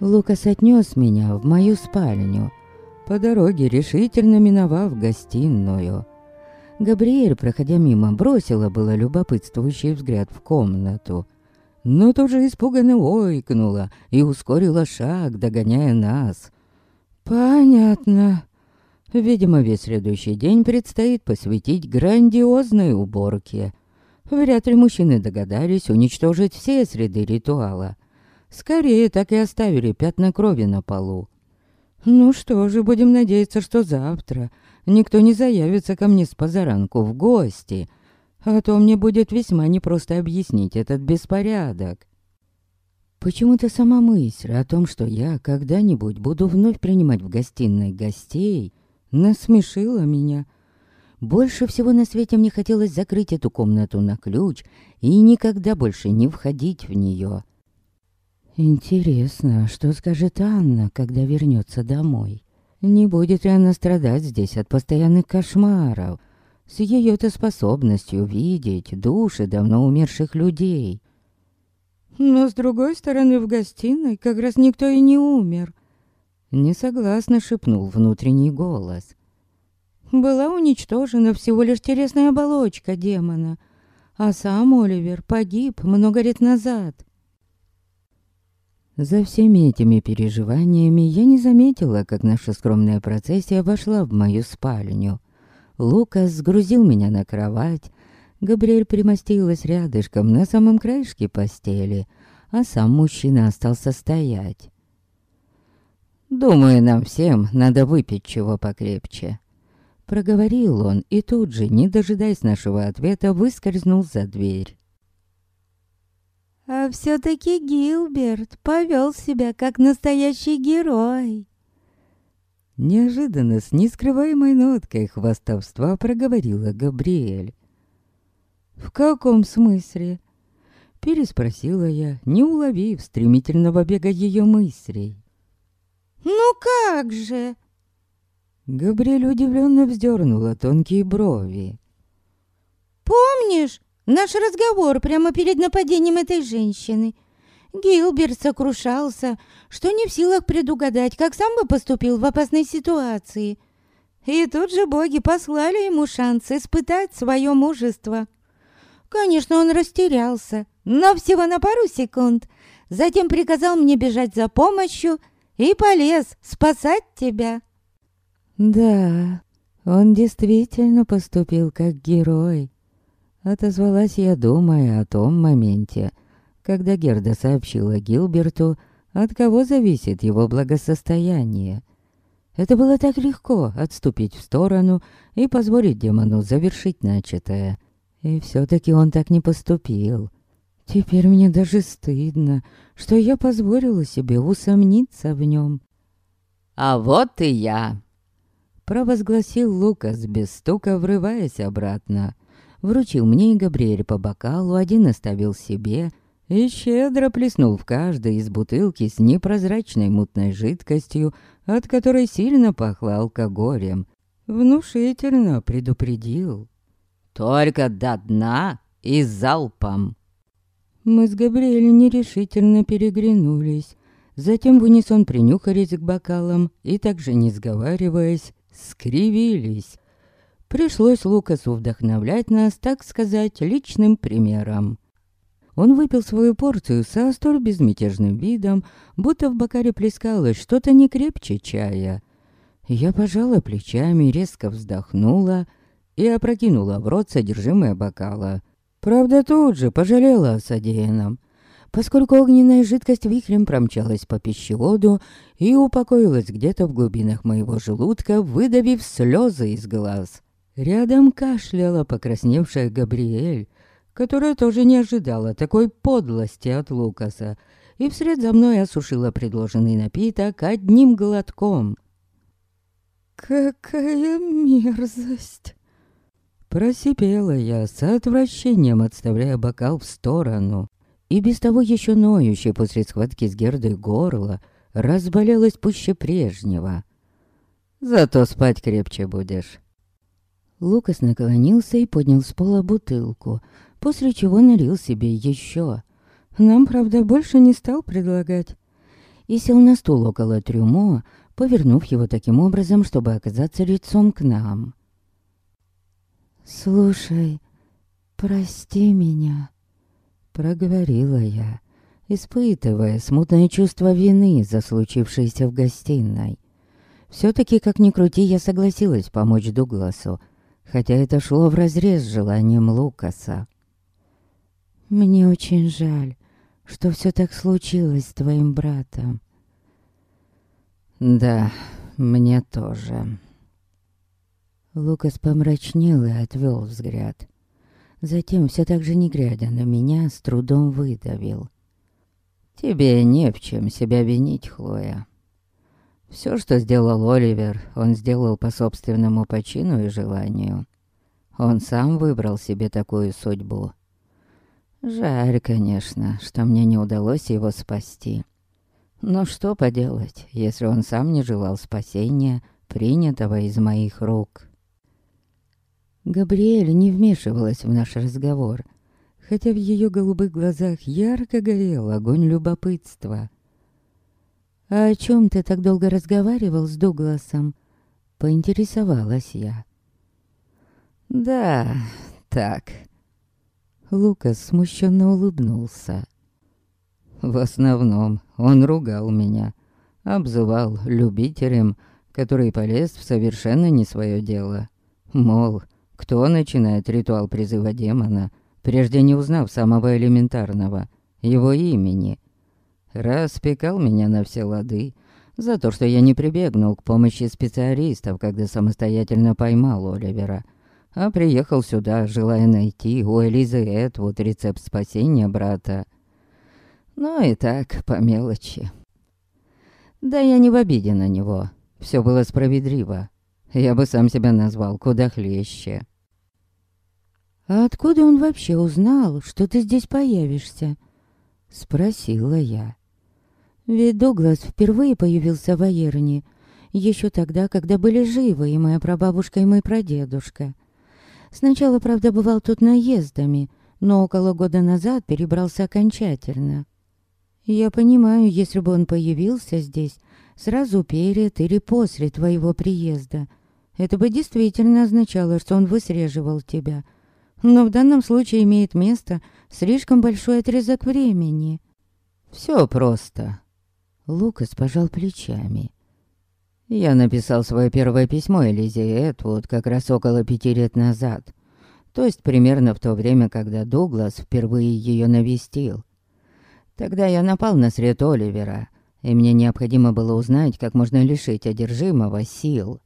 Лукас отнес меня в мою спальню, по дороге решительно миновав гостиную. Габриэль, проходя мимо, бросила было любопытствующий взгляд в комнату, но тут же испуганно ойкнула и ускорила шаг, догоняя нас. «Понятно. Видимо, весь следующий день предстоит посвятить грандиозной уборке. Вряд ли мужчины догадались уничтожить все среды ритуала. Скорее, так и оставили пятна крови на полу. Ну что же, будем надеяться, что завтра никто не заявится ко мне с позаранку в гости, а то мне будет весьма непросто объяснить этот беспорядок. Почему-то сама мысль о том, что я когда-нибудь буду вновь принимать в гостиной гостей, насмешила меня. Больше всего на свете мне хотелось закрыть эту комнату на ключ и никогда больше не входить в нее. Интересно, что скажет Анна, когда вернется домой? Не будет ли она страдать здесь от постоянных кошмаров? С ее-то способностью видеть души давно умерших людей. Но с другой стороны, в гостиной как раз никто и не умер. Несогласно шепнул внутренний голос. Была уничтожена всего лишь телесная оболочка демона, а сам Оливер погиб много лет назад. За всеми этими переживаниями я не заметила, как наша скромная процессия вошла в мою спальню. Лукас сгрузил меня на кровать, Габриэль примостилась рядышком на самом краешке постели, а сам мужчина остался стоять. «Думаю, нам всем надо выпить чего покрепче», — проговорил он и тут же, не дожидаясь нашего ответа, выскользнул за дверь. А все-таки Гилберт повел себя как настоящий герой. Неожиданно с нескрываемой ноткой хвастовства проговорила Габриэль. «В каком смысле?» Переспросила я, не уловив стремительного бега ее мыслей. «Ну как же?» Габриэль удивленно вздернула тонкие брови. «Помнишь, Наш разговор прямо перед нападением этой женщины. Гилберт сокрушался, что не в силах предугадать, как сам бы поступил в опасной ситуации. И тут же боги послали ему шанс испытать свое мужество. Конечно, он растерялся, но всего на пару секунд. Затем приказал мне бежать за помощью и полез спасать тебя. Да, он действительно поступил как герой. Отозвалась я, думая о том моменте, когда Герда сообщила Гилберту, от кого зависит его благосостояние. Это было так легко отступить в сторону и позволить демону завершить начатое. И все-таки он так не поступил. Теперь мне даже стыдно, что я позволила себе усомниться в нем. «А вот и я!» Провозгласил Лукас без стука, врываясь обратно вручил мне и Габриэль по бокалу, один оставил себе и щедро плеснул в каждой из бутылки с непрозрачной мутной жидкостью, от которой сильно пахло алкоголем. Внушительно предупредил. «Только до дна и залпом!» Мы с Габриэлем нерешительно переглянулись. Затем в унисон принюхались к бокалам и, также не сговариваясь, скривились. Пришлось Лукасу вдохновлять нас, так сказать, личным примером. Он выпил свою порцию со столь безмятежным видом, будто в бокале плескалось что-то не крепче чая. Я пожала плечами, резко вздохнула и опрокинула в рот содержимое бокала. Правда, тут же пожалела о содеянном, поскольку огненная жидкость вихрем промчалась по пищеводу и упокоилась где-то в глубинах моего желудка, выдавив слезы из глаз. Рядом кашляла покрасневшая Габриэль, которая тоже не ожидала такой подлости от Лукаса, и вслед за мной осушила предложенный напиток одним глотком. «Какая мерзость!» Просипела я с отвращением, отставляя бокал в сторону. И без того еще ноющее после схватки с Гердой горло разболелось пуще прежнего. «Зато спать крепче будешь». Лукас наклонился и поднял с пола бутылку, после чего налил себе еще. Нам, правда, больше не стал предлагать. и сел на стул около трюмо, повернув его таким образом, чтобы оказаться лицом к нам. «Слушай, прости меня», — проговорила я, испытывая смутное чувство вины за случившееся в гостиной. Все-таки, как ни крути, я согласилась помочь Дугласу, хотя это шло вразрез с желанием Лукаса. «Мне очень жаль, что все так случилось с твоим братом». «Да, мне тоже». Лукас помрачнел и отвел взгляд. Затем, все так же не глядя на меня, с трудом выдавил. «Тебе не в чем себя винить, Хлоя. Все, что сделал Оливер, он сделал по собственному почину и желанию. Он сам выбрал себе такую судьбу. Жаль, конечно, что мне не удалось его спасти. Но что поделать, если он сам не желал спасения, принятого из моих рук. Габриэль не вмешивалась в наш разговор, хотя в ее голубых глазах ярко горел огонь любопытства. «А о чем ты так долго разговаривал с Дугласом?» — поинтересовалась я. «Да, так». Лукас смущенно улыбнулся. В основном он ругал меня, обзывал любителем, который полез в совершенно не свое дело. Мол, кто начинает ритуал призыва демона, прежде не узнав самого элементарного, его имени – Распекал меня на все лады за то, что я не прибегнул к помощи специалистов, когда самостоятельно поймал Оливера, а приехал сюда, желая найти у Элизы Этвуд рецепт спасения брата. Ну и так, по мелочи. Да я не в обиде на него. Все было справедливо. Я бы сам себя назвал куда хлеще. «А откуда он вообще узнал, что ты здесь появишься?» Спросила я. Ведь Дуглас впервые появился в Аерне, еще тогда, когда были живы и моя прабабушка, и мой прадедушка. Сначала, правда, бывал тут наездами, но около года назад перебрался окончательно. Я понимаю, если бы он появился здесь сразу перед или после твоего приезда, это бы действительно означало, что он высреживал тебя. Но в данном случае имеет место слишком большой отрезок времени. Все просто. Лукас пожал плечами. Я написал свое первое письмо Элизе Этвуд как раз около пяти лет назад. То есть примерно в то время, когда Дуглас впервые ее навестил. Тогда я напал на след Оливера, и мне необходимо было узнать, как можно лишить одержимого сил.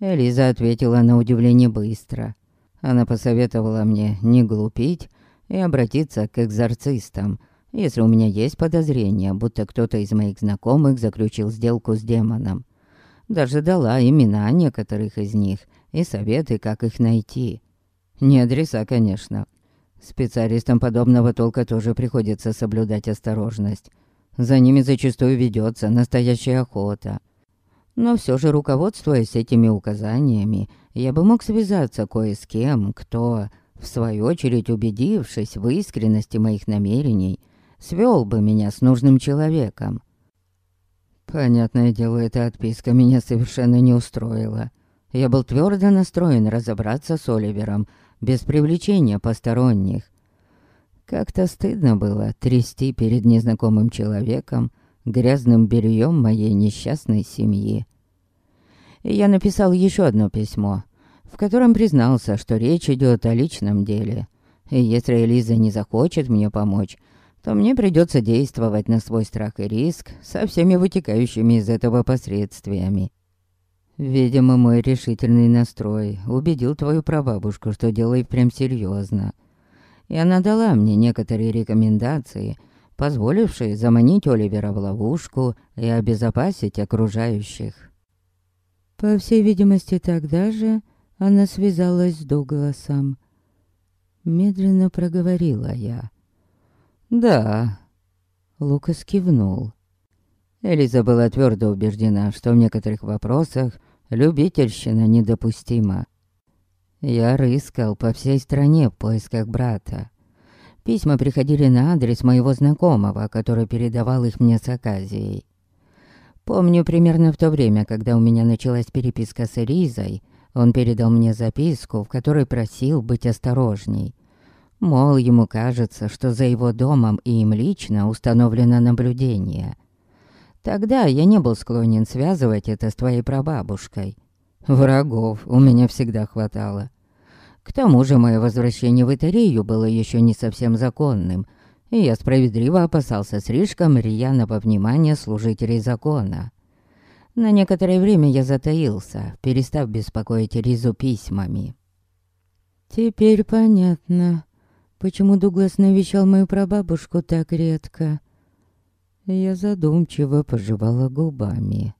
Элиза ответила на удивление быстро. Она посоветовала мне не глупить и обратиться к экзорцистам, если у меня есть подозрение, будто кто-то из моих знакомых заключил сделку с демоном. Даже дала имена некоторых из них и советы, как их найти. Не адреса, конечно. Специалистам подобного толка тоже приходится соблюдать осторожность. За ними зачастую ведется настоящая охота. Но все же, руководствуясь этими указаниями, я бы мог связаться кое с кем, кто, в свою очередь убедившись в искренности моих намерений, свел бы меня с нужным человеком. Понятное дело, эта отписка меня совершенно не устроила. Я был твердо настроен разобраться с Оливером, без привлечения посторонних. Как-то стыдно было трясти перед незнакомым человеком грязным бельем моей несчастной семьи. И я написал еще одно письмо, в котором признался, что речь идет о личном деле. И если Элиза не захочет мне помочь, то мне придется действовать на свой страх и риск со всеми вытекающими из этого последствиями. Видимо, мой решительный настрой убедил твою прабабушку, что дело и прям серьезно. И она дала мне некоторые рекомендации, позволившие заманить Оливера в ловушку и обезопасить окружающих. По всей видимости, тогда же она связалась с Дугласом. Медленно проговорила я. «Да». Лукас кивнул. Элиза была твердо убеждена, что в некоторых вопросах любительщина недопустима. Я рыскал по всей стране в поисках брата. Письма приходили на адрес моего знакомого, который передавал их мне с оказией. Помню, примерно в то время, когда у меня началась переписка с Элизой, он передал мне записку, в которой просил быть осторожней. Мол, ему кажется, что за его домом и им лично установлено наблюдение. Тогда я не был склонен связывать это с твоей прабабушкой. Врагов у меня всегда хватало. К тому же мое возвращение в Итарию было еще не совсем законным, и я справедливо опасался слишком рьяного внимания служителей закона. На некоторое время я затаился, перестав беспокоить Ризу письмами. Теперь понятно, почему Дуглас навещал мою прабабушку так редко. Я задумчиво пожевала губами.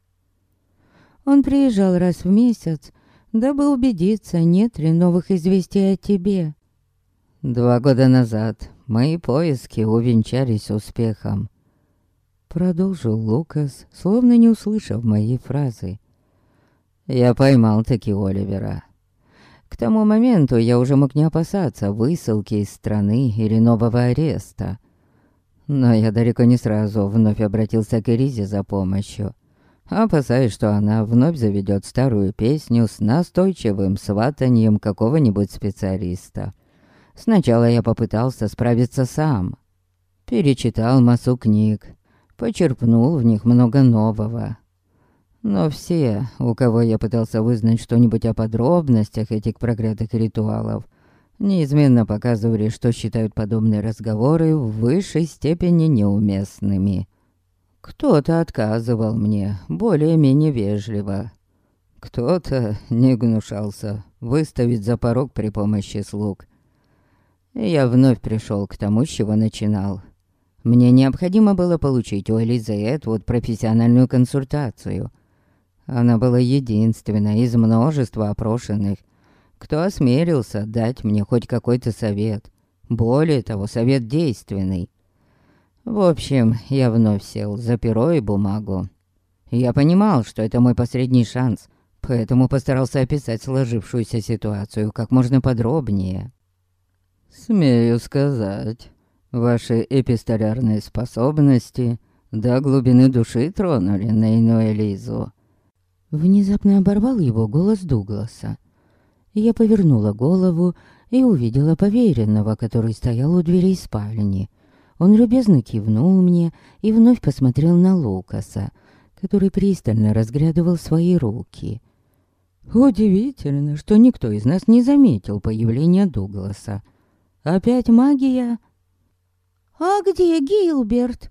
Он приезжал раз в месяц, дабы убедиться, нет ли новых известий о тебе. Два года назад мои поиски увенчались успехом. Продолжил Лукас, словно не услышав моей фразы. Я поймал таки Оливера. К тому моменту я уже мог не опасаться высылки из страны или нового ареста. Но я далеко не сразу вновь обратился к Эризе за помощью опасаясь, что она вновь заведет старую песню с настойчивым сватанием какого-нибудь специалиста. Сначала я попытался справиться сам. Перечитал массу книг, почерпнул в них много нового. Но все, у кого я пытался вызнать что-нибудь о подробностях этих проклятых ритуалов, неизменно показывали, что считают подобные разговоры в высшей степени неуместными. Кто-то отказывал мне более-менее вежливо. Кто-то не гнушался выставить за порог при помощи слуг. Я вновь пришел к тому, с чего начинал. Мне необходимо было получить у Элизы Этвуд профессиональную консультацию. Она была единственной из множества опрошенных, кто осмелился дать мне хоть какой-то совет. Более того, совет действенный. В общем, я вновь сел за перо и бумагу. Я понимал, что это мой последний шанс, поэтому постарался описать сложившуюся ситуацию как можно подробнее. Смею сказать, ваши эпистолярные способности до глубины души тронули Нейну Элизу. Внезапно оборвал его голос Дугласа. Я повернула голову и увидела поверенного, который стоял у дверей спальни. Он любезно кивнул мне и вновь посмотрел на Лукаса, который пристально разглядывал свои руки. Удивительно, что никто из нас не заметил появления Дугласа. Опять магия? «А где Гилберт?»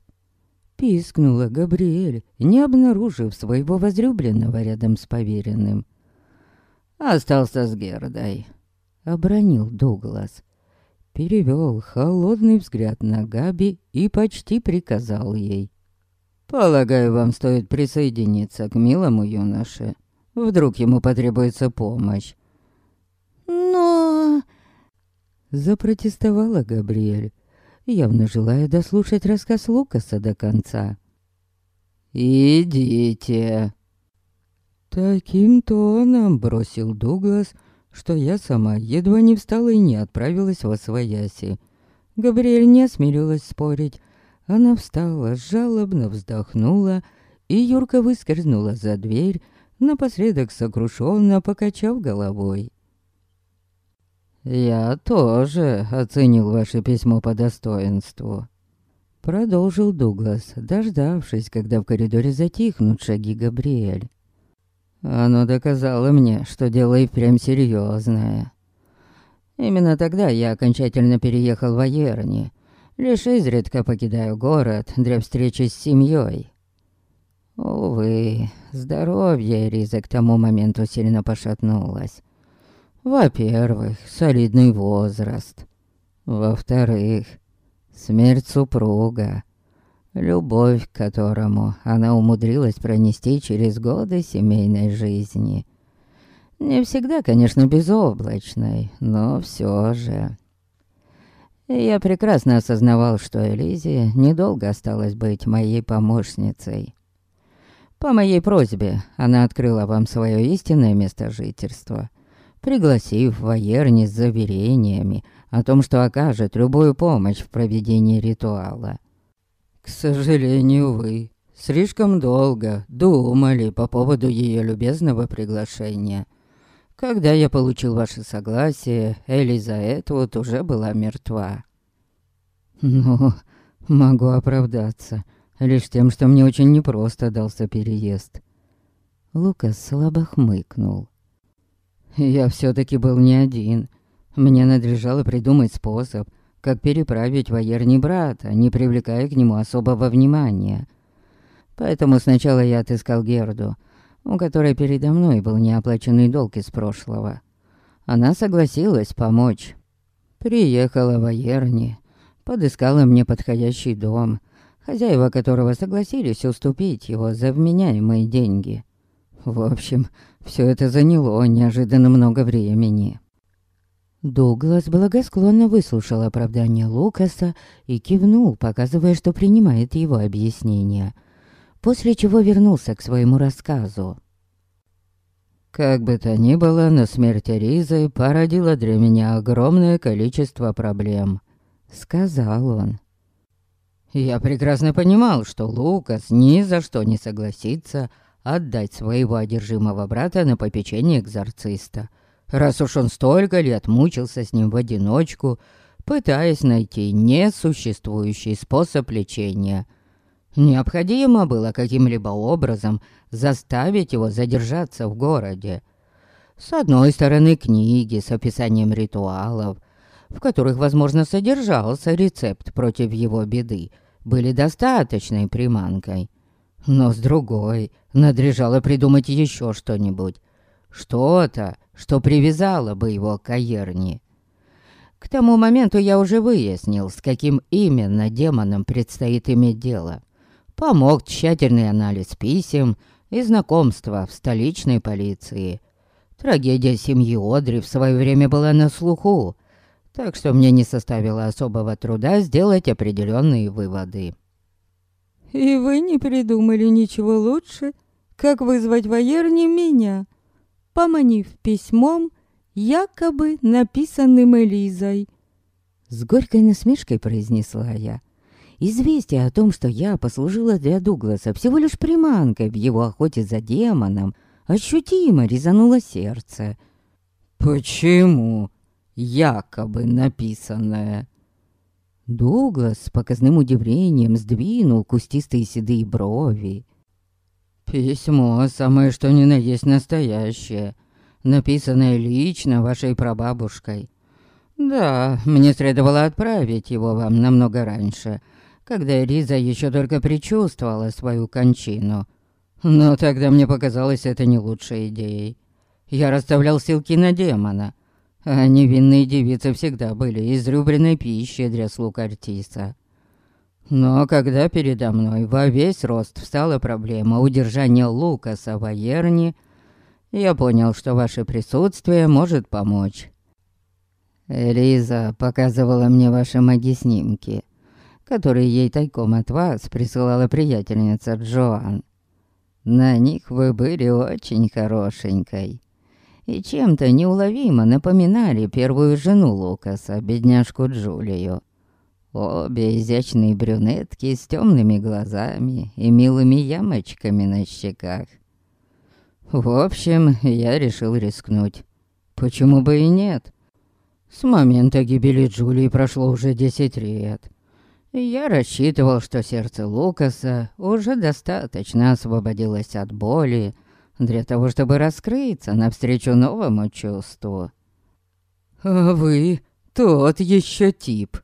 Пискнула Габриэль, не обнаружив своего возлюбленного рядом с поверенным. «Остался с Гердой», — обронил Дуглас перевел холодный взгляд на Габи и почти приказал ей. «Полагаю, вам стоит присоединиться к милому юноше. Вдруг ему потребуется помощь». «Но...» Запротестовала Габриэль, явно желая дослушать рассказ Лукаса до конца. «Идите!» Таким тоном бросил Дуглас, что я сама едва не встала и не отправилась во свояси. Габриэль не осмелилась спорить. Она встала, жалобно вздохнула, и Юрка выскользнула за дверь, напоследок сокрушенно покачав головой. «Я тоже оценил ваше письмо по достоинству», — продолжил Дуглас, дождавшись, когда в коридоре затихнут шаги Габриэль. Оно доказало мне, что дело и прям серьезное. Именно тогда я окончательно переехал в Аерни. Лишь изредка покидаю город для встречи с семьей. Увы, здоровье Ризы к тому моменту сильно пошатнулось. Во-первых, солидный возраст. Во-вторых, смерть супруга любовь к которому она умудрилась пронести через годы семейной жизни. Не всегда, конечно, безоблачной, но все же. Я прекрасно осознавал, что Элизе недолго осталось быть моей помощницей. По моей просьбе она открыла вам свое истинное место жительства, пригласив воерни с заверениями о том, что окажет любую помощь в проведении ритуала. К сожалению, вы слишком долго думали по поводу ее любезного приглашения. Когда я получил ваше согласие, Элизаэт вот уже была мертва. Ну, могу оправдаться, лишь тем, что мне очень непросто дался переезд. Лукас слабо хмыкнул. Я все таки был не один. Мне надлежало придумать способ, как переправить воерни брата, не привлекая к нему особого внимания. Поэтому сначала я отыскал Герду, у которой передо мной был неоплаченный долг из прошлого. Она согласилась помочь. Приехала в Аерни, подыскала мне подходящий дом, хозяева которого согласились уступить его за вменяемые деньги. В общем, все это заняло неожиданно много времени. Дуглас благосклонно выслушал оправдание Лукаса и кивнул, показывая, что принимает его объяснение – после чего вернулся к своему рассказу. Как бы то ни было, но смерть Ризы породила для меня огромное количество проблем, сказал он. Я прекрасно понимал, что Лукас ни за что не согласится отдать своего одержимого брата на попечение экзорциста, раз уж он столько лет мучился с ним в одиночку, пытаясь найти несуществующий способ лечения – Необходимо было каким-либо образом заставить его задержаться в городе. С одной стороны книги с описанием ритуалов, в которых, возможно, содержался рецепт против его беды, были достаточной приманкой. Но с другой, надлежало придумать еще что-нибудь. Что-то, что привязало бы его к Аерни. К тому моменту я уже выяснил, с каким именно демоном предстоит иметь дело помог тщательный анализ писем и знакомства в столичной полиции. Трагедия семьи Одри в свое время была на слуху, так что мне не составило особого труда сделать определенные выводы. «И вы не придумали ничего лучше, как вызвать воерни меня, поманив письмом, якобы написанным Элизой?» С горькой насмешкой произнесла я. Известие о том, что я послужила для Дугласа всего лишь приманкой в его охоте за демоном, ощутимо резануло сердце. «Почему?» якобы написанное. Дуглас с показным удивлением сдвинул кустистые седые брови. «Письмо самое что ни на есть настоящее, написанное лично вашей прабабушкой. Да, мне следовало отправить его вам намного раньше, когда Риза еще только предчувствовала свою кончину. Но тогда мне показалось это не лучшей идеей. Я расставлял силки на демона, а невинные девицы всегда были изрубленной пищей для слуг Артиса. Но когда передо мной во весь рост встала проблема удержания Лукаса в Аерне, я понял, что ваше присутствие может помочь. Риза показывала мне ваши маги-снимки которые ей тайком от вас присылала приятельница Джоан. На них вы были очень хорошенькой. И чем-то неуловимо напоминали первую жену Лукаса, бедняжку Джулию. Обе изящные брюнетки с темными глазами и милыми ямочками на щеках. В общем, я решил рискнуть. Почему бы и нет? С момента гибели Джулии прошло уже десять лет. Я рассчитывал, что сердце Лукаса уже достаточно освободилось от боли для того, чтобы раскрыться навстречу новому чувству. «А вы тот еще тип!»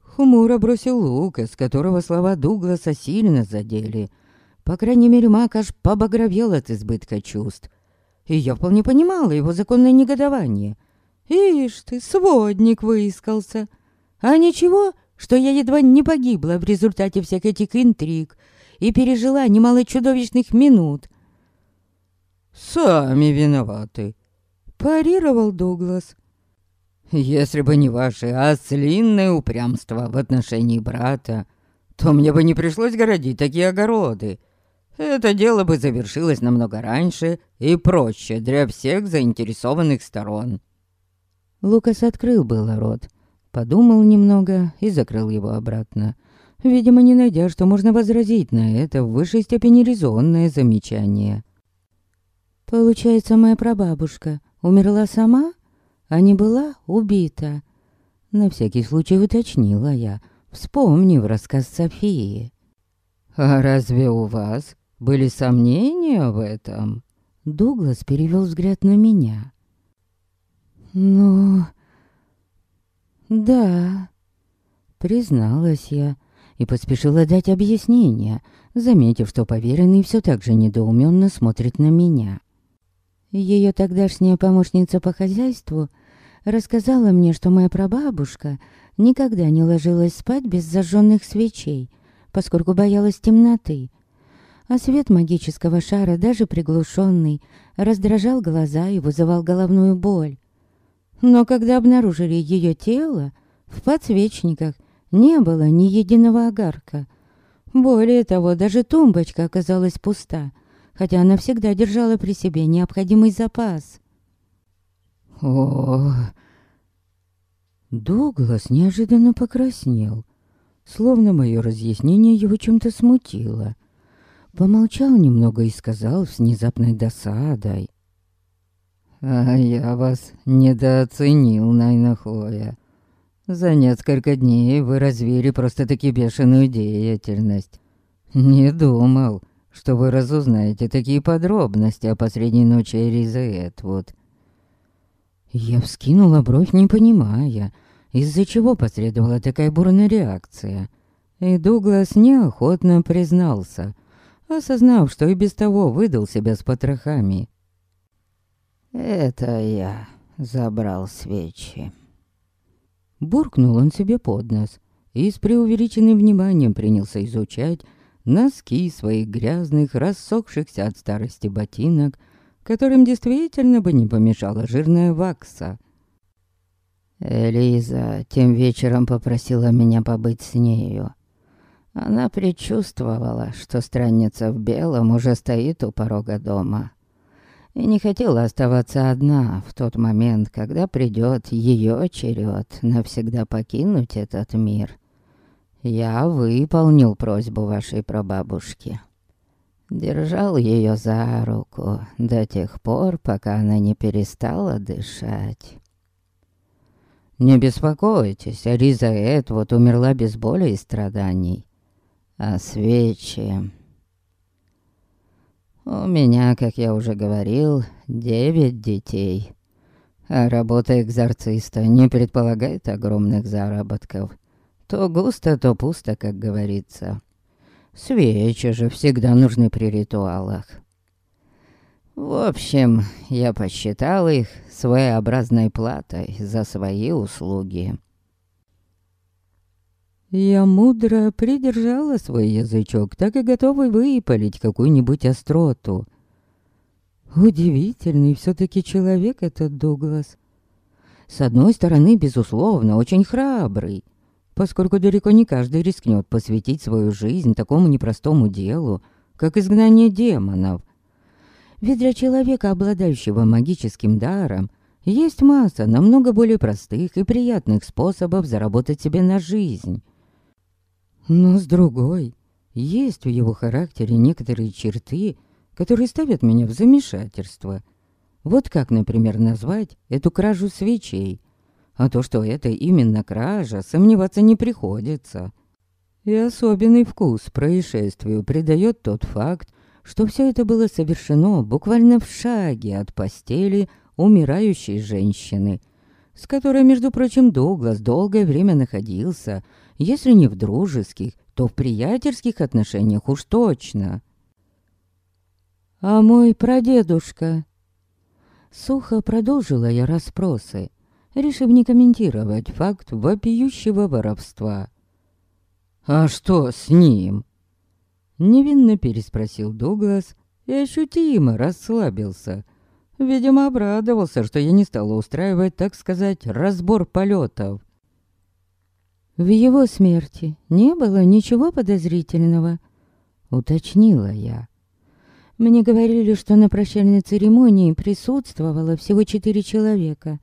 Хмуро бросил Лукас, которого слова Дугласа сильно задели. По крайней мере, Мак аж побагровел от избытка чувств. И я вполне понимала его законное негодование. «Ишь ты, сводник выискался! А ничего, что я едва не погибла в результате всех этих интриг и пережила немало чудовищных минут. «Сами виноваты», — парировал Дуглас. «Если бы не ваше ослинное упрямство в отношении брата, то мне бы не пришлось городить такие огороды. Это дело бы завершилось намного раньше и проще для всех заинтересованных сторон». Лукас открыл было рот, Подумал немного и закрыл его обратно. видимо, не найдя, что можно возразить на это в высшей степени резонное замечание. Получается, моя прабабушка умерла сама, а не была убита. На всякий случай уточнила я, вспомнив рассказ Софии. «А разве у вас были сомнения в этом?» Дуглас перевел взгляд на меня. «Ну, да», — призналась я и поспешила дать объяснение, заметив, что поверенный все так же недоуменно смотрит на меня. Ее тогдашняя помощница по хозяйству рассказала мне, что моя прабабушка никогда не ложилась спать без зажженных свечей, поскольку боялась темноты. А свет магического шара, даже приглушенный, раздражал глаза и вызывал головную боль. Но когда обнаружили ее тело, в подсвечниках не было ни единого огарка. Более того, даже тумбочка оказалась пуста, хотя она всегда держала при себе необходимый запас. О, Дуглас неожиданно покраснел, словно мое разъяснение его чем-то смутило. Помолчал немного и сказал с внезапной досадой. «А я вас недооценил, Найна Хлоя. За несколько дней вы развили просто-таки бешеную деятельность. Не думал, что вы разузнаете такие подробности о последней ночи Эризы Этвуд. Я вскинула бровь, не понимая, из-за чего последовала такая бурная реакция. И Дуглас неохотно признался, осознав, что и без того выдал себя с потрохами. «Это я забрал свечи». Буркнул он себе под нос и с преувеличенным вниманием принялся изучать носки своих грязных, рассохшихся от старости ботинок, которым действительно бы не помешала жирная вакса. Элиза тем вечером попросила меня побыть с нею. Она предчувствовала, что странница в белом уже стоит у порога дома. И не хотела оставаться одна в тот момент, когда придет ее черед навсегда покинуть этот мир. Я выполнил просьбу вашей прабабушки. Держал ее за руку до тех пор, пока она не перестала дышать. Не беспокойтесь, Риза Эдвуд умерла без боли и страданий. А свечи... У меня, как я уже говорил, девять детей. А работа экзорциста не предполагает огромных заработков. То густо, то пусто, как говорится. Свечи же всегда нужны при ритуалах. В общем, я посчитал их своеобразной платой за свои услуги. Я мудро придержала свой язычок, так и готовый выпалить какую-нибудь остроту. Удивительный все таки человек этот Дуглас. С одной стороны, безусловно, очень храбрый — поскольку далеко не каждый рискнет посвятить свою жизнь такому непростому делу, как изгнание демонов. Ведь для человека, обладающего магическим даром, есть масса намного более простых и приятных способов заработать себе на жизнь. Но с другой, есть в его характере некоторые черты, которые ставят меня в замешательство. Вот как, например, назвать эту кражу свечей – а то, что это именно кража, сомневаться не приходится. И особенный вкус происшествию придает тот факт, что все это было совершено буквально в шаге от постели умирающей женщины, с которой, между прочим, Дуглас долгое время находился, если не в дружеских, то в приятельских отношениях уж точно. «А мой прадедушка...» Сухо продолжила я расспросы решив не комментировать факт вопиющего воровства. «А что с ним?» Невинно переспросил Дуглас и ощутимо расслабился. Видимо, обрадовался, что я не стала устраивать, так сказать, разбор полетов. «В его смерти не было ничего подозрительного», — уточнила я. Мне говорили, что на прощальной церемонии присутствовало всего четыре человека.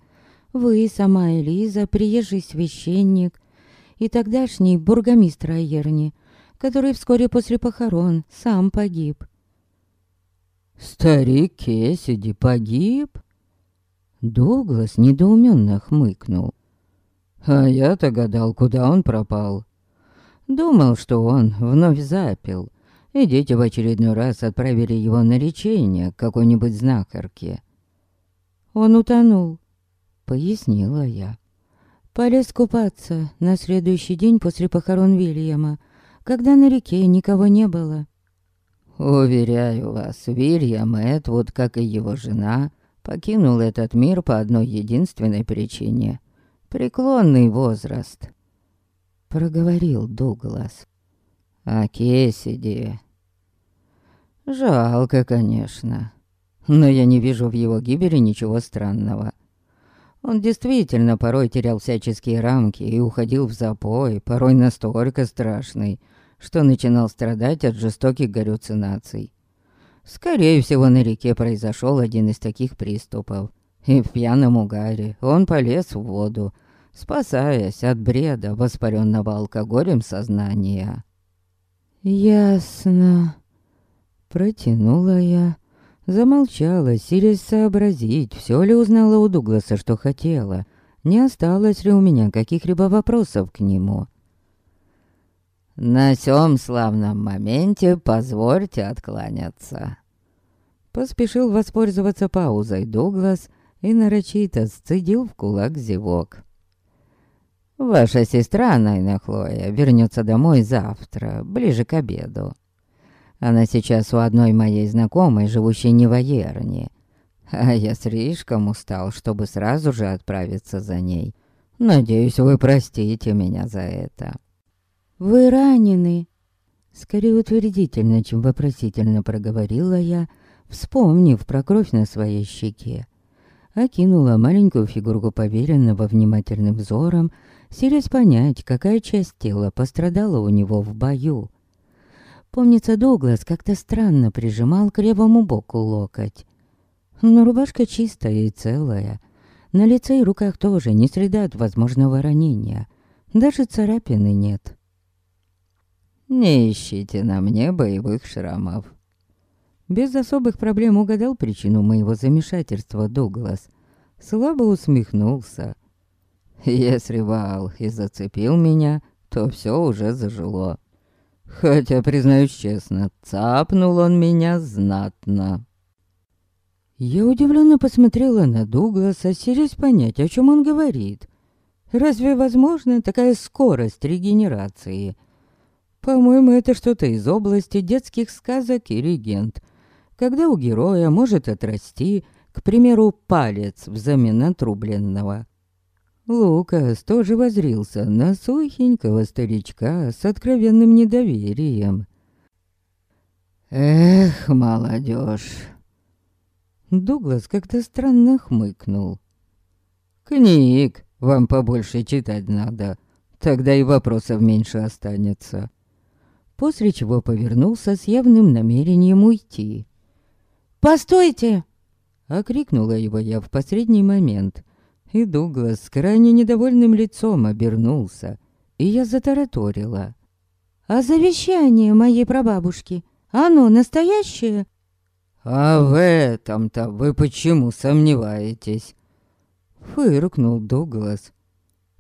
Вы, сама Элиза, приезжий священник и тогдашний бургомистр Айерни, который вскоре после похорон сам погиб. «Старик Кесиди погиб?» Дуглас недоуменно хмыкнул. «А я-то гадал, куда он пропал. Думал, что он вновь запил, и дети в очередной раз отправили его на лечение к какой-нибудь знахарке. Он утонул, пояснила я. Полез купаться на следующий день после похорон Вильяма, когда на реке никого не было. Уверяю вас, Вильям Эдвуд, как и его жена, покинул этот мир по одной единственной причине — преклонный возраст. Проговорил Дуглас. А Кесиди... Жалко, конечно, но я не вижу в его гибели ничего странного. Он действительно порой терял всяческие рамки и уходил в запой, порой настолько страшный, что начинал страдать от жестоких галлюцинаций. Скорее всего, на реке произошел один из таких приступов. И в пьяном угаре он полез в воду, спасаясь от бреда, воспаренного алкоголем сознания. «Ясно», — протянула я, замолчала, силясь сообразить, все ли узнала у Дугласа, что хотела, не осталось ли у меня каких-либо вопросов к нему. «На сём славном моменте позвольте откланяться». Поспешил воспользоваться паузой Дуглас и нарочито сцедил в кулак зевок. «Ваша сестра, Найна Хлоя, вернется домой завтра, ближе к обеду. Она сейчас у одной моей знакомой, живущей не в Аерне. А я слишком устал, чтобы сразу же отправиться за ней. Надеюсь, вы простите меня за это». «Вы ранены?» Скорее утвердительно, чем вопросительно проговорила я, вспомнив про кровь на своей щеке. Окинула маленькую фигурку поверенного внимательным взором, силясь понять, какая часть тела пострадала у него в бою. Помнится, Дуглас как-то странно прижимал к левому боку локоть. Но рубашка чистая и целая. На лице и руках тоже не среда от возможного ранения. Даже царапины нет. «Не ищите на мне боевых шрамов». Без особых проблем угадал причину моего замешательства Дуглас. Слабо усмехнулся. Если Вал и зацепил меня, то все уже зажило. Хотя, признаюсь честно, цапнул он меня знатно. Я удивленно посмотрела на Дугласа, силясь понять, о чем он говорит. Разве возможна такая скорость регенерации? По-моему, это что-то из области детских сказок и легенд, когда у героя может отрасти, к примеру, палец взамен отрубленного. Лукас тоже возрился на сухенького старичка с откровенным недоверием. «Эх, молодежь!» Дуглас как-то странно хмыкнул. «Книг вам побольше читать надо, тогда и вопросов меньше останется». После чего повернулся с явным намерением уйти. «Постойте!» — окрикнула его я в последний момент — и Дуглас с крайне недовольным лицом обернулся, и я затараторила. «А завещание моей прабабушки, оно настоящее?» «А в этом-то вы почему сомневаетесь?» Фыркнул Дуглас.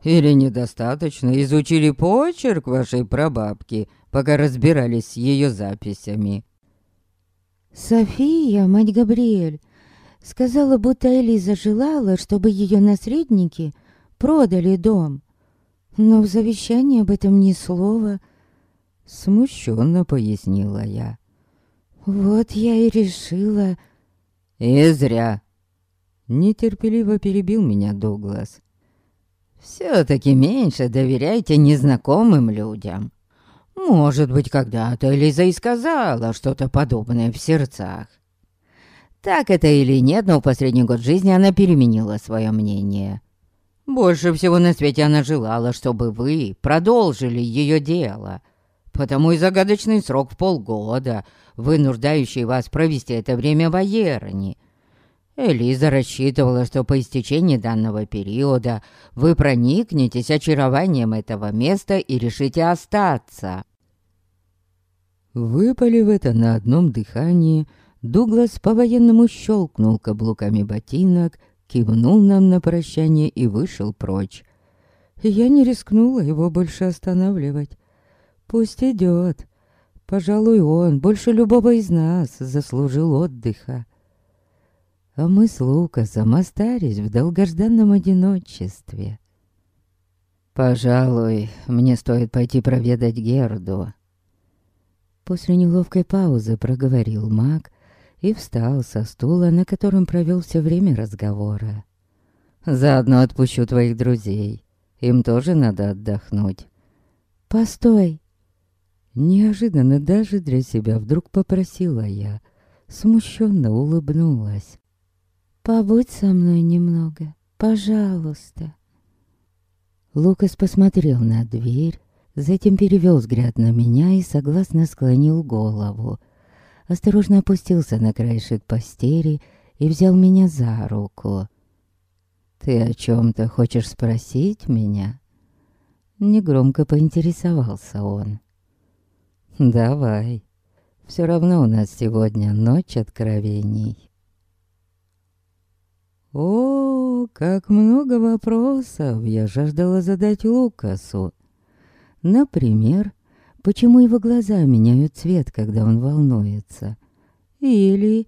«Или недостаточно изучили почерк вашей прабабки, пока разбирались с ее записями?» «София, мать Габриэль, Сказала, будто Элиза желала, чтобы ее наследники продали дом. Но в завещании об этом ни слова. Смущенно пояснила я. Вот я и решила... И зря. Нетерпеливо перебил меня Дуглас. Все-таки меньше доверяйте незнакомым людям. Может быть, когда-то Элиза и сказала что-то подобное в сердцах. Так это или нет, но в последний год жизни она переменила свое мнение. Больше всего на свете она желала, чтобы вы продолжили ее дело. Потому и загадочный срок в полгода, вынуждающий вас провести это время в Аероне. Элиза рассчитывала, что по истечении данного периода вы проникнетесь очарованием этого места и решите остаться. Выпалив это на одном дыхании, Дуглас по-военному щелкнул каблуками ботинок, кивнул нам на прощание и вышел прочь. Я не рискнула его больше останавливать. Пусть идет. Пожалуй, он больше любого из нас заслужил отдыха. А мы с Лукасом остались в долгожданном одиночестве. «Пожалуй, мне стоит пойти проведать Герду», После неловкой паузы проговорил маг и встал со стула, на котором провел все время разговора. «Заодно отпущу твоих друзей. Им тоже надо отдохнуть». «Постой!» Неожиданно даже для себя вдруг попросила я. Смущенно улыбнулась. «Побудь со мной немного, пожалуйста». Лукас посмотрел на дверь, Затем перевел взгляд на меня и согласно склонил голову. Осторожно опустился на краешек постели и взял меня за руку. «Ты о чем-то хочешь спросить меня?» Негромко поинтересовался он. «Давай. Все равно у нас сегодня ночь откровений». О, как много вопросов я жаждала задать Лукасу. Например, почему его глаза меняют цвет, когда он волнуется? Или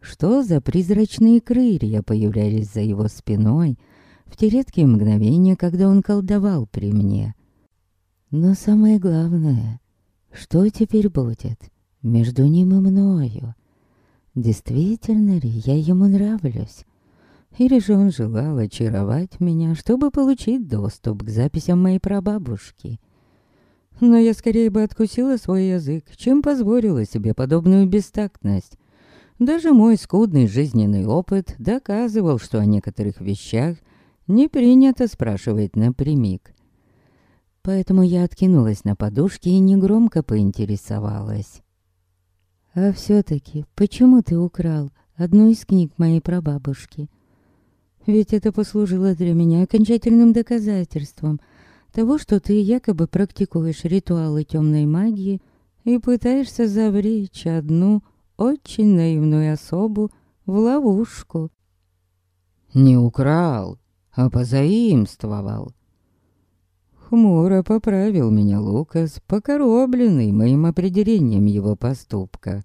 что за призрачные крылья появлялись за его спиной в те редкие мгновения, когда он колдовал при мне? Но самое главное, что теперь будет между ним и мною? Действительно ли я ему нравлюсь? Или же он желал очаровать меня, чтобы получить доступ к записям моей прабабушки? Но я скорее бы откусила свой язык, чем позволила себе подобную бестактность. Даже мой скудный жизненный опыт доказывал, что о некоторых вещах не принято спрашивать напрямик. Поэтому я откинулась на подушке и негромко поинтересовалась. «А все-таки, почему ты украл одну из книг моей прабабушки? Ведь это послужило для меня окончательным доказательством — того, что ты якобы практикуешь ритуалы темной магии и пытаешься завлечь одну очень наивную особу в ловушку. Не украл, а позаимствовал. Хмуро поправил меня Лукас, покоробленный моим определением его поступка.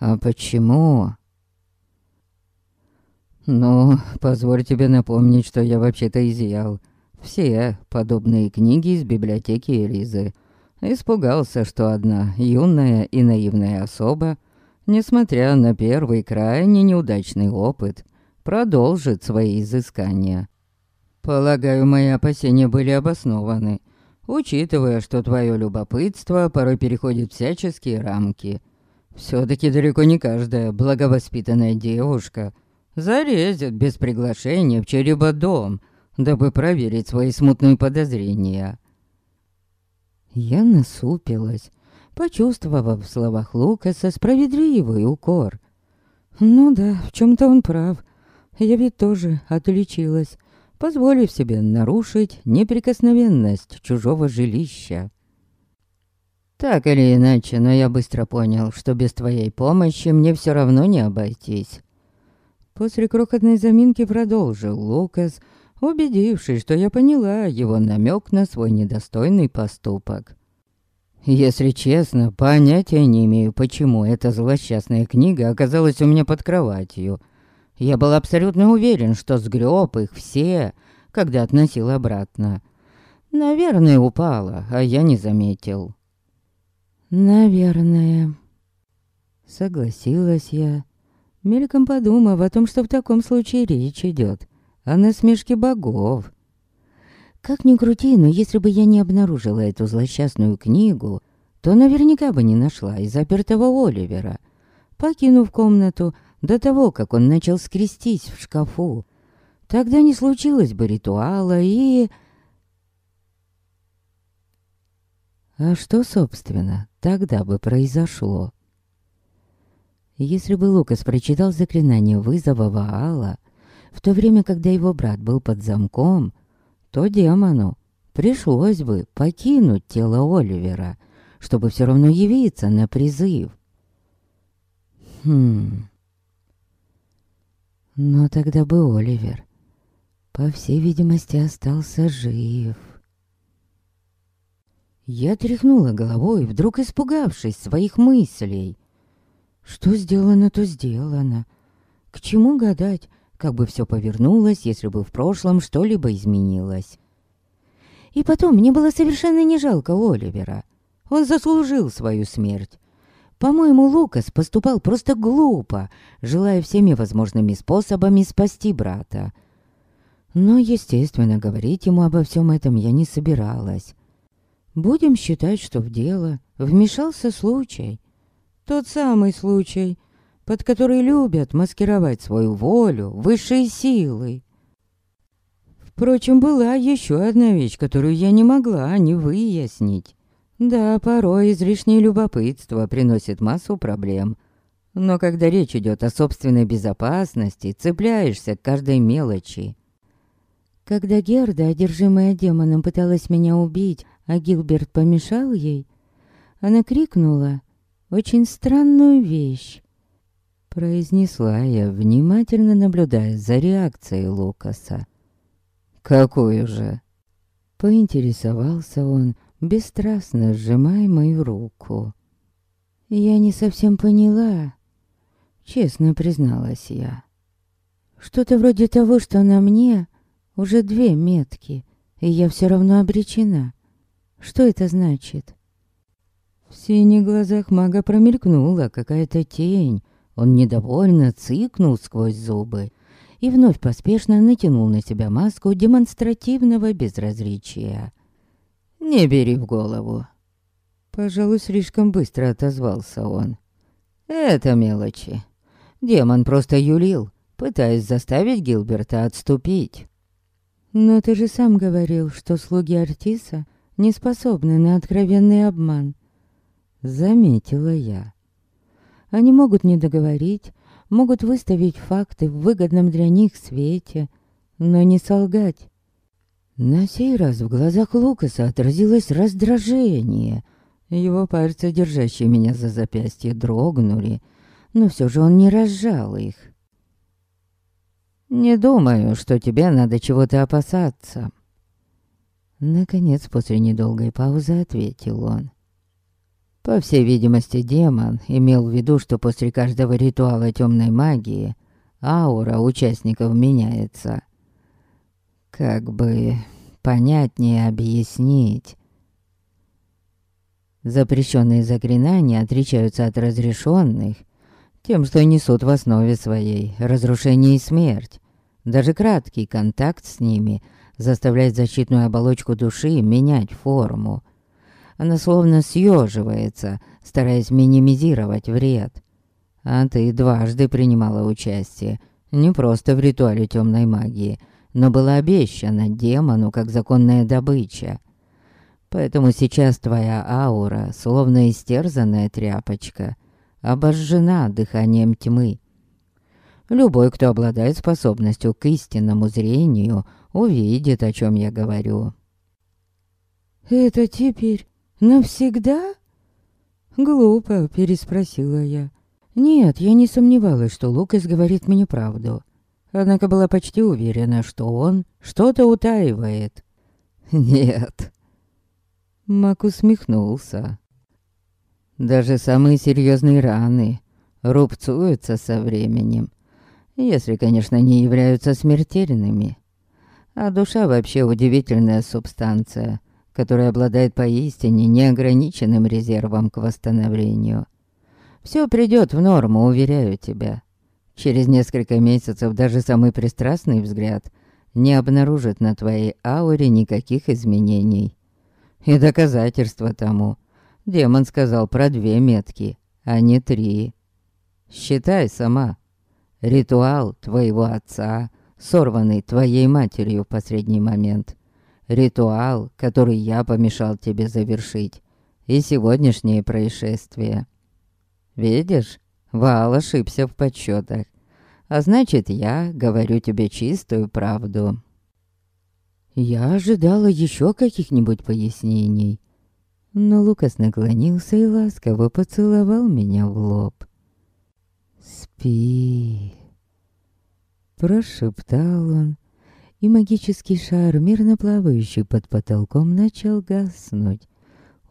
«А почему?» «Ну, позволь тебе напомнить, что я вообще-то изъял все подобные книги из библиотеки Элизы. Испугался, что одна юная и наивная особа, несмотря на первый крайне неудачный опыт, продолжит свои изыскания. Полагаю, мои опасения были обоснованы, учитывая, что твое любопытство порой переходит всяческие рамки. Все-таки далеко не каждая благовоспитанная девушка зарезет без приглашения в череба дом — дабы проверить свои смутные подозрения. Я насупилась, почувствовав в словах Лукаса справедливый укор. Ну да, в чем-то он прав. Я ведь тоже отличилась, позволив себе нарушить неприкосновенность чужого жилища. Так или иначе, но я быстро понял, что без твоей помощи мне все равно не обойтись. После крохотной заминки продолжил Лукас, убедившись, что я поняла его намек на свой недостойный поступок. Если честно, понятия не имею, почему эта злосчастная книга оказалась у меня под кроватью. Я был абсолютно уверен, что сгреб их все, когда относил обратно. Наверное, упала, а я не заметил. Наверное. Согласилась я, мельком подумав о том, что в таком случае речь идет о насмешке богов. Как ни крути, но если бы я не обнаружила эту злосчастную книгу, то наверняка бы не нашла и запертого Оливера. Покинув комнату до того, как он начал скрестись в шкафу, тогда не случилось бы ритуала и... А что, собственно, тогда бы произошло? Если бы Лукас прочитал заклинание вызова Ваала, в то время, когда его брат был под замком, то демону пришлось бы покинуть тело Оливера, чтобы все равно явиться на призыв. Хм... Но тогда бы Оливер, по всей видимости, остался жив. Я тряхнула головой, вдруг испугавшись своих мыслей. Что сделано, то сделано. К чему гадать, как бы все повернулось, если бы в прошлом что-либо изменилось? И потом, мне было совершенно не жалко Оливера. Он заслужил свою смерть. По-моему, Лукас поступал просто глупо, желая всеми возможными способами спасти брата. Но, естественно, говорить ему обо всем этом я не собиралась. Будем считать, что в дело вмешался случай. Тот самый случай, под который любят маскировать свою волю высшие силы. Впрочем, была еще одна вещь, которую я не могла не выяснить. Да, порой излишнее любопытство приносит массу проблем. Но когда речь идет о собственной безопасности, цепляешься к каждой мелочи. Когда Герда, одержимая демоном, пыталась меня убить, а Гилберт помешал ей, она крикнула очень странную вещь. Произнесла я, внимательно наблюдая за реакцией Лукаса. «Какую же?» Поинтересовался он, бесстрастно сжимая мою руку. Я не совсем поняла, честно призналась я. Что-то вроде того, что на мне уже две метки, и я все равно обречена. Что это значит? В синих глазах мага промелькнула какая-то тень. Он недовольно цыкнул сквозь зубы и вновь поспешно натянул на себя маску демонстративного безразличия. «Не бери в голову». Пожалуй, слишком быстро отозвался он. «Это мелочи. Демон просто юлил, пытаясь заставить Гилберта отступить». «Но ты же сам говорил, что слуги Артиса не способны на откровенный обман». Заметила я. Они могут не договорить, могут выставить факты в выгодном для них свете, но не солгать. На сей раз в глазах Лукаса отразилось раздражение. Его пальцы, держащие меня за запястье, дрогнули, но все же он не разжал их. «Не думаю, что тебе надо чего-то опасаться». Наконец, после недолгой паузы, ответил он. По всей видимости, демон имел в виду, что после каждого ритуала темной магии аура участников меняется. Как бы понятнее объяснить. Запрещенные заклинания отличаются от разрешенных тем, что несут в основе своей разрушение и смерть. Даже краткий контакт с ними заставляет защитную оболочку души менять форму. Она словно съеживается, стараясь минимизировать вред. А ты дважды принимала участие, не просто в ритуале темной магии — но была обещана демону как законная добыча. Поэтому сейчас твоя аура, словно истерзанная тряпочка, обожжена дыханием тьмы. Любой, кто обладает способностью к истинному зрению, увидит, о чем я говорю. «Это теперь навсегда?» Глупо переспросила я. Нет, я не сомневалась, что Лукас говорит мне правду однако была почти уверена, что он что-то утаивает. «Нет». Мак усмехнулся. «Даже самые серьезные раны рубцуются со временем, если, конечно, не являются смертельными. А душа вообще удивительная субстанция, которая обладает поистине неограниченным резервом к восстановлению. Все придет в норму, уверяю тебя. Через несколько месяцев даже самый пристрастный взгляд не обнаружит на твоей ауре никаких изменений. И доказательство тому. Демон сказал про две метки, а не три. Считай сама. Ритуал твоего отца, сорванный твоей матерью в последний момент. Ритуал, который я помешал тебе завершить. И сегодняшнее происшествие. Видишь, Вал ошибся в подсчетах. А значит, я говорю тебе чистую правду. Я ожидала еще каких-нибудь пояснений. Но Лукас наклонился и ласково поцеловал меня в лоб. «Спи», — прошептал он, и магический шар, мирно плавающий под потолком, начал гаснуть.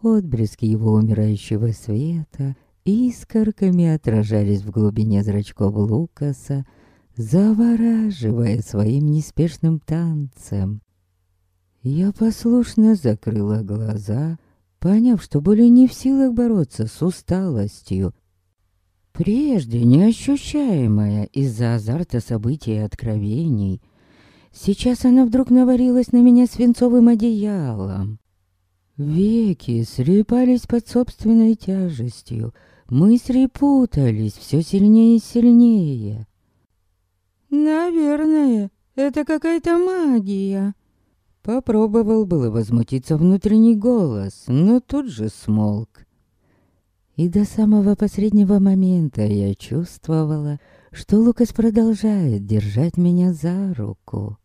Отблески его умирающего света искорками отражались в глубине зрачков Лукаса, завораживая своим неспешным танцем. Я послушно закрыла глаза, поняв, что более не в силах бороться с усталостью, прежде неощущаемая из-за азарта событий и откровений. Сейчас она вдруг наварилась на меня свинцовым одеялом. Веки срепались под собственной тяжестью, мысли путались все сильнее и сильнее. «Наверное, это какая-то магия», Попробовал было возмутиться внутренний голос, но тут же смолк. И до самого последнего момента я чувствовала, что Лукас продолжает держать меня за руку.